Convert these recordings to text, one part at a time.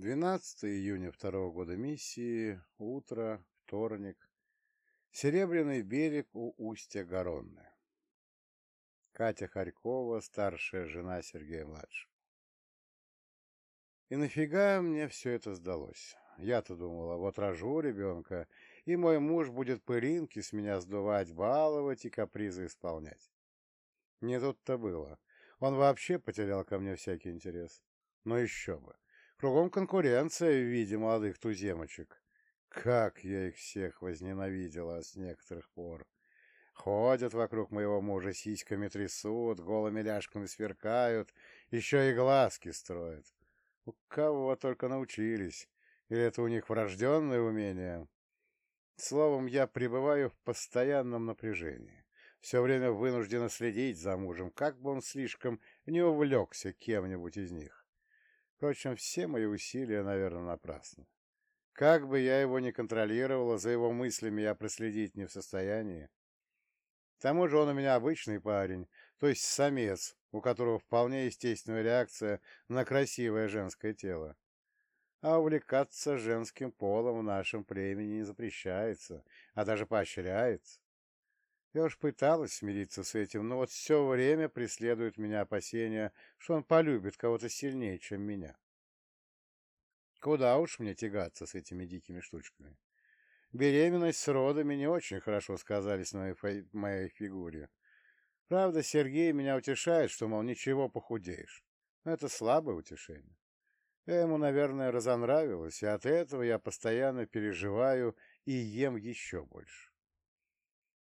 12 июня второго года миссии, утро, вторник, Серебряный берег у устья Горонны. Катя Харькова, старшая жена Сергея-младшего. И нафига мне все это сдалось? Я-то думала, вот рожу ребенка, и мой муж будет пылинки с меня сдувать, баловать и капризы исполнять. Не тут-то было. Он вообще потерял ко мне всякий интерес. Но еще бы. Кругом конкуренция в виде молодых туземочек. Как я их всех возненавидела с некоторых пор. Ходят вокруг моего мужа, сиськами трясут, голыми ляжками сверкают, еще и глазки строят. У кого только научились. Или это у них врожденное умение? Словом, я пребываю в постоянном напряжении. Все время вынуждена следить за мужем, как бы он слишком не увлекся кем-нибудь из них. Впрочем, все мои усилия, наверное, напрасны. Как бы я его ни контролировала, за его мыслями я проследить не в состоянии. К тому же он у меня обычный парень, то есть самец, у которого вполне естественная реакция на красивое женское тело. А увлекаться женским полом в нашем племени не запрещается, а даже поощряется. Я уж пыталась смириться с этим, но вот все время преследует меня опасения, что он полюбит кого-то сильнее, чем меня. Куда уж мне тягаться с этими дикими штучками. Беременность с родами не очень хорошо сказались на моей, моей фигуре. Правда, Сергей меня утешает, что, мол, ничего, похудеешь. Но это слабое утешение. Я ему, наверное, разонравилась, и от этого я постоянно переживаю и ем еще больше.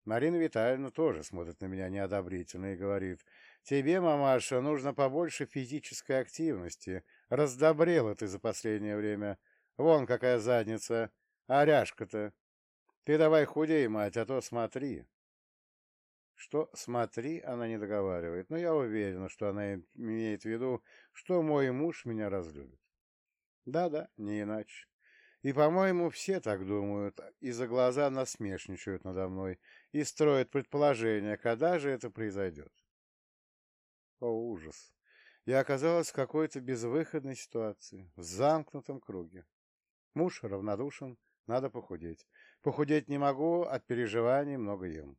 Марина Витальевна тоже смотрит на меня неодобрительно и говорит, «Тебе, мамаша, нужно побольше физической активности. Раздобрела ты за последнее время. Вон какая задница. А ряжка-то? Ты давай худей, мать, а то смотри. Что «смотри» она не договаривает, но я уверена, что она имеет в виду, что мой муж меня разлюбит. Да-да, не иначе. И, по-моему, все так думают, и за глаза насмешничают надо мной и строят предположения, когда же это произойдет. О, ужас! Я оказалась в какой-то безвыходной ситуации, в замкнутом круге. Муж равнодушен, надо похудеть. Похудеть не могу, от переживаний много ем.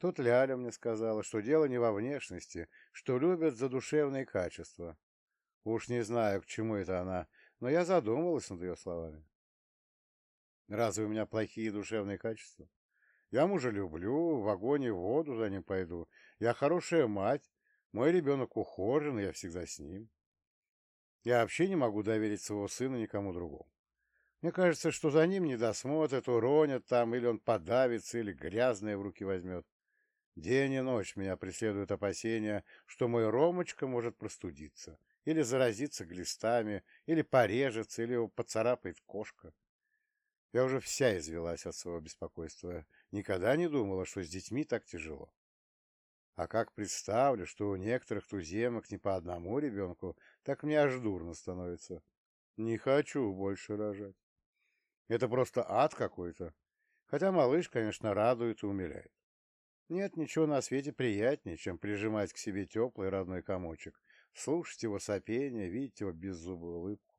Тут Ляля мне сказала, что дело не во внешности, что любят за душевные качества. Уж не знаю, к чему это она, но я задумалась над ее словами. Разве у меня плохие душевные качества? Я мужа люблю, в огонь и в воду за ним пойду. Я хорошая мать, мой ребенок ухожен, я всегда с ним. Я вообще не могу доверить своего сына никому другому. Мне кажется, что за ним не досмотрят, уронят там, или он подавится, или грязное в руки возьмет. День и ночь меня преследуют опасения, что мой Ромочка может простудиться, или заразиться глистами, или порежется, или его поцарапает кошка. Я уже вся извелась от своего беспокойства. Никогда не думала, что с детьми так тяжело. А как представлю, что у некоторых туземок не по одному ребенку, так мне аж дурно становится. Не хочу больше рожать. Это просто ад какой-то. Хотя малыш, конечно, радует и умиляет. Нет ничего на свете приятнее, чем прижимать к себе теплый родной комочек, слушать его сопение, видеть его беззубую улыбку.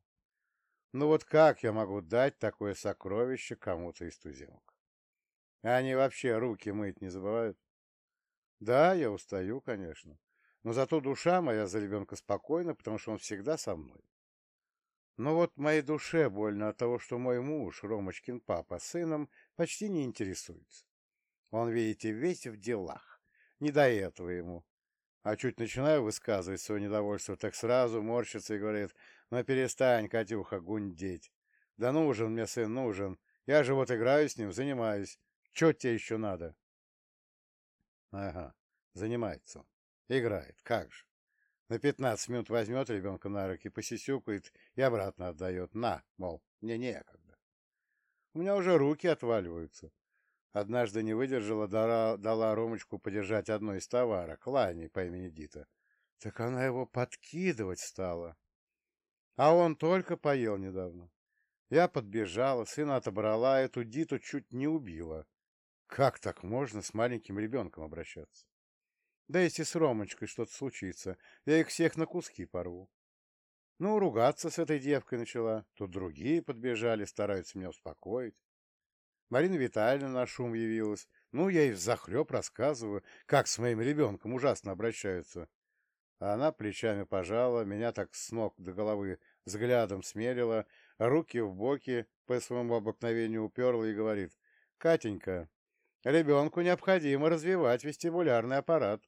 Ну вот как я могу дать такое сокровище кому-то из туземок? Они вообще руки мыть не забывают? Да, я устаю, конечно. Но зато душа моя за ребенка спокойна, потому что он всегда со мной. Но вот моей душе больно от того, что мой муж, Ромочкин папа, сыном почти не интересуется. Он, видите, весь в делах. Не до этого ему. А чуть начинаю высказывать свое недовольство, так сразу морщится и говорит, ну перестань, Катюха, гундеть. Да нужен мне сын, нужен. Я же вот играю с ним, занимаюсь. Че тебе еще надо? Ага, занимается он. Играет, как же. На пятнадцать минут возьмет ребенка на руки, посисюкает и обратно отдает. На, мол, мне некогда. У меня уже руки отваливаются. Однажды не выдержала, дала, дала Ромочку подержать одно из товарок, лани по имени Дита. Так она его подкидывать стала. А он только поел недавно. Я подбежала, сына отобрала, эту Диту чуть не убила. Как так можно с маленьким ребенком обращаться? Да если с Ромочкой что-то случится, я их всех на куски порву. Ну, ругаться с этой девкой начала. Тут другие подбежали, стараются меня успокоить. Марина Витальевна на шум явилась. Ну, я и взахлеб рассказываю, как с моим ребенком ужасно обращаются. А она плечами пожала, меня так с ног до головы взглядом смерила, руки в боки по своему обыкновению уперла и говорит, «Катенька, ребенку необходимо развивать вестибулярный аппарат.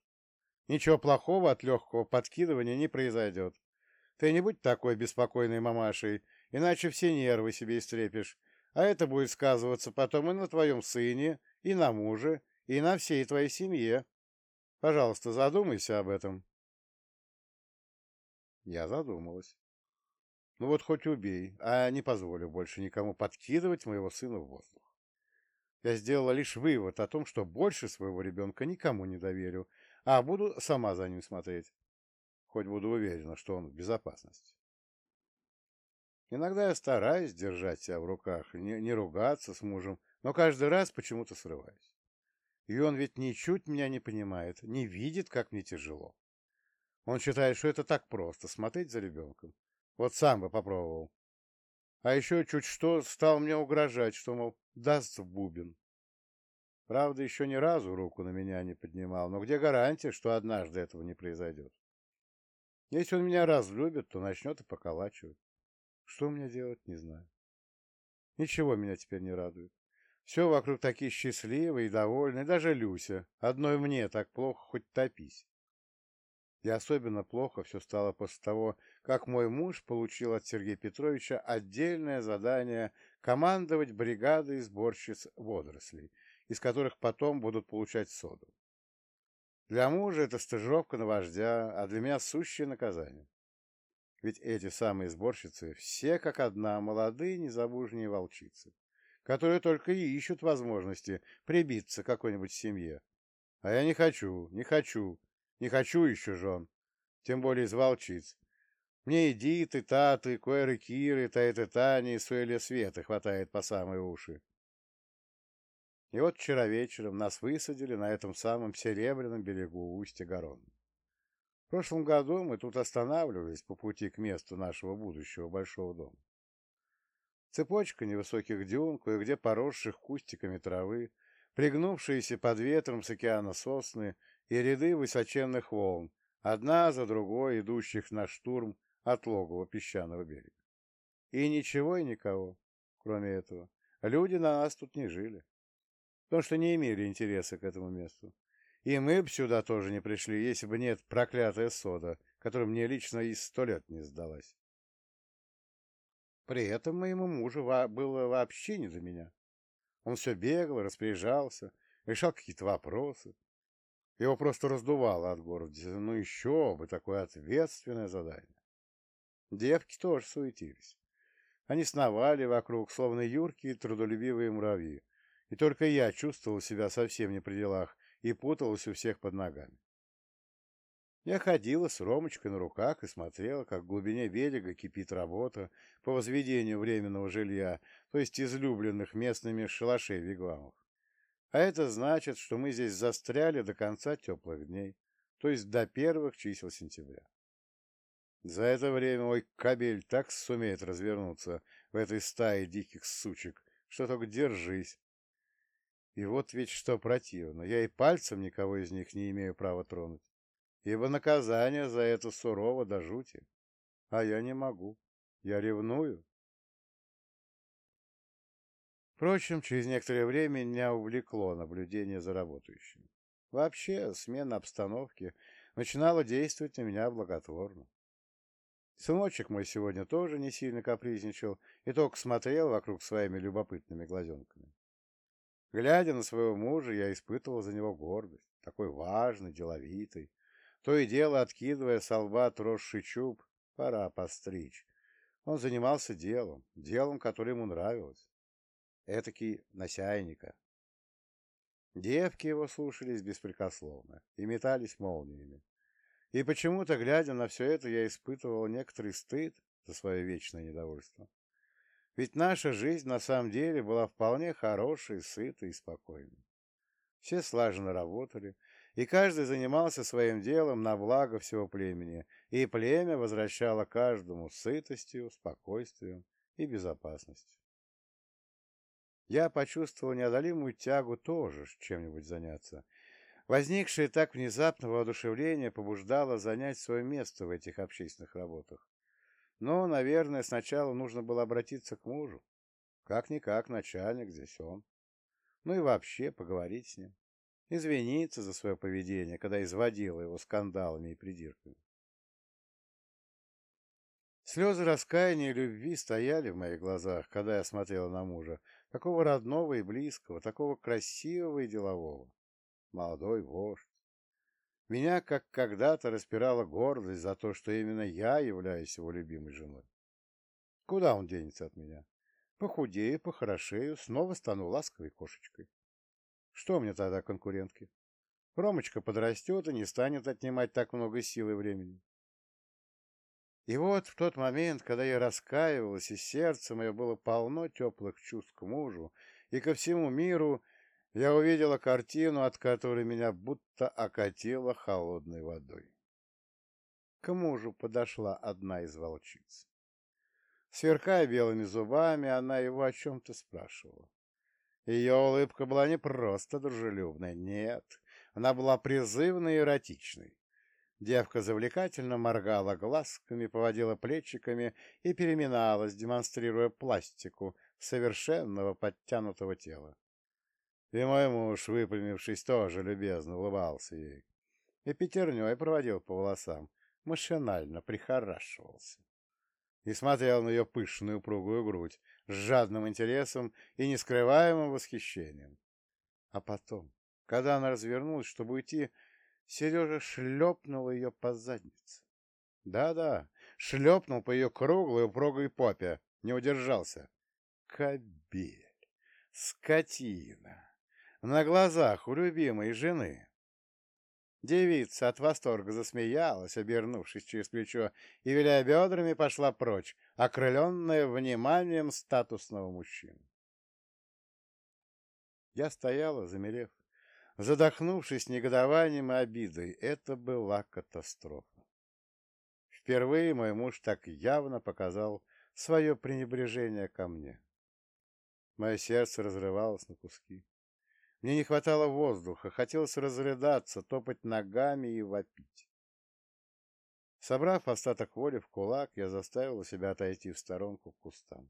Ничего плохого от легкого подкидывания не произойдет. Ты не будь такой беспокойной мамашей, иначе все нервы себе истрепишь, а это будет сказываться потом и на твоем сыне, и на муже, и на всей твоей семье. Пожалуйста, задумайся об этом. Я задумалась. Ну вот хоть убей, а не позволю больше никому подкидывать моего сына в воздух. Я сделала лишь вывод о том, что больше своего ребенка никому не доверю, а буду сама за ним смотреть. Хоть буду уверена, что он в безопасности. Иногда я стараюсь держать себя в руках, не, не ругаться с мужем, но каждый раз почему-то срываюсь. И он ведь ничуть меня не понимает, не видит, как мне тяжело. Он считает, что это так просто — смотреть за ребенком. Вот сам бы попробовал. А еще чуть что стал мне угрожать, что, мол, даст в бубен. Правда, еще ни разу руку на меня не поднимал, но где гарантия, что однажды этого не произойдет? Если он меня разлюбит, то начнет и поколачивать. Что мне делать, не знаю. Ничего меня теперь не радует. Все вокруг такие счастливые и довольные, даже Люся. Одной мне так плохо, хоть топись. И особенно плохо все стало после того, как мой муж получил от Сергея Петровича отдельное задание командовать бригадой сборщиц водорослей, из которых потом будут получать соду. Для мужа это стажировка на вождя, а для меня сущее наказание. Ведь эти самые сборщицы все как одна молодые незабужние волчицы, которые только и ищут возможности прибиться к какой-нибудь семье. А я не хочу, не хочу, не хочу еще жен, тем более из волчиц. Мне и Диты, Таты, Койры, Киры, Тайты, Тани и Суэли Света хватает по самые уши. И вот вчера вечером нас высадили на этом самом серебряном берегу устья Гарон. В прошлом году мы тут останавливались по пути к месту нашего будущего большого дома. Цепочка невысоких дюн, кое-где поросших кустиками травы, пригнувшиеся под ветром с океана сосны и ряды высоченных волн, одна за другой идущих на штурм от логова песчаного берега. И ничего и никого, кроме этого. Люди на нас тут не жили, потому что не имели интереса к этому месту. И мы бы сюда тоже не пришли, если бы нет проклятая сода, которая мне лично и сто лет не сдалась. При этом моему мужу было вообще не до меня. Он все бегал, распоряжался, решал какие-то вопросы, его просто раздувало от гордости. Ну еще бы, такое ответственное задание. Девки тоже суетились. Они сновали вокруг, словно юркие трудолюбивые муравьи. И только я чувствовал себя совсем не при делах и путался у всех под ногами. Я ходила с Ромочкой на руках и смотрела, как в глубине берега кипит работа по возведению временного жилья, то есть излюбленных местными шалашей вигвамов. А это значит, что мы здесь застряли до конца теплых дней, то есть до первых чисел сентября. За это время мой кабель так сумеет развернуться в этой стае диких сучек, что только держись. И вот ведь что противно, я и пальцем никого из них не имею права тронуть, ибо наказание за это сурово до жути. А я не могу, я ревную. Впрочем, через некоторое время меня увлекло наблюдение за работающими. Вообще, смена обстановки начинала действовать на меня благотворно. Сыночек мой сегодня тоже не сильно капризничал и только смотрел вокруг своими любопытными глазенками. Глядя на своего мужа, я испытывал за него гордость, такой важный, деловитый. То и дело, откидывая со лба отросший чуб, пора постричь. Он занимался делом, делом, которое ему нравилось этакий насяйника. Девки его слушались беспрекословно и метались молниями. И почему-то, глядя на все это, я испытывал некоторый стыд за свое вечное недовольство. Ведь наша жизнь на самом деле была вполне хорошей, сытой и спокойной. Все слаженно работали, и каждый занимался своим делом на благо всего племени, и племя возвращало каждому сытостью, спокойствием и безопасностью. Я почувствовал неодолимую тягу тоже чем-нибудь заняться. Возникшее так внезапно воодушевление побуждало занять свое место в этих общественных работах. Но, наверное, сначала нужно было обратиться к мужу. Как-никак начальник здесь он. Ну и вообще поговорить с ним. Извиниться за свое поведение, когда изводила его скандалами и придирками. Слезы раскаяния и любви стояли в моих глазах, когда я смотрела на мужа, такого родного и близкого, такого красивого и делового. Молодой вождь. Меня, как когда-то, распирала гордость за то, что именно я являюсь его любимой женой. Куда он денется от меня? Похудею, похорошею, снова стану ласковой кошечкой. Что мне тогда конкурентки? Ромочка подрастет и не станет отнимать так много сил и времени. И вот в тот момент, когда я раскаивалась, и сердце мое было полно теплых чувств к мужу и ко всему миру, я увидела картину, от которой меня будто окатило холодной водой. К мужу подошла одна из волчиц. Сверкая белыми зубами, она его о чем-то спрашивала. Ее улыбка была не просто дружелюбной, нет, она была призывной и эротичной. Девка завлекательно моргала глазками, поводила плечиками и переминалась, демонстрируя пластику совершенного подтянутого тела. И мой муж, выпрямившись, тоже любезно улыбался ей. И пятерней проводил по волосам, машинально прихорашивался. И смотрел на ее пышную упругую грудь с жадным интересом и нескрываемым восхищением. А потом, когда она развернулась, чтобы уйти, Сережа шлепнул ее по заднице. Да-да, шлепнул по ее круглой упругой попе, не удержался. Кобель, скотина, на глазах у любимой жены. Девица от восторга засмеялась, обернувшись через плечо, и, виляя бедрами, пошла прочь, окрыленная вниманием статусного мужчины. Я стояла, замерев, задохнувшись негодованием и обидой. Это была катастрофа. Впервые мой муж так явно показал свое пренебрежение ко мне. Мое сердце разрывалось на куски. Мне не хватало воздуха, хотелось разрыдаться, топать ногами и вопить. Собрав остаток воли в кулак, я заставила себя отойти в сторонку к кустам.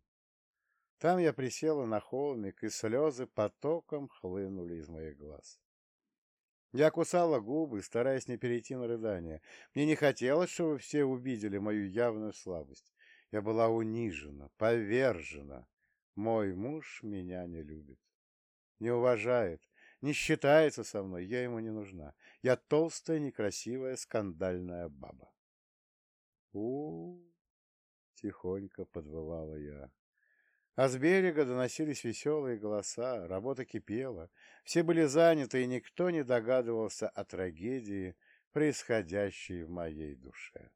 Там я присела на холмик, и слезы потоком хлынули из моих глаз. Я кусала губы, стараясь не перейти на рыдание. Мне не хотелось, чтобы все увидели мою явную слабость. Я была унижена, повержена. Мой муж меня не любит, не уважает, не считается со мной, я ему не нужна. Я толстая, некрасивая, скандальная баба. у, тихонько подвывала я. А с берега доносились веселые голоса, работа кипела, все были заняты, и никто не догадывался о трагедии, происходящей в моей душе.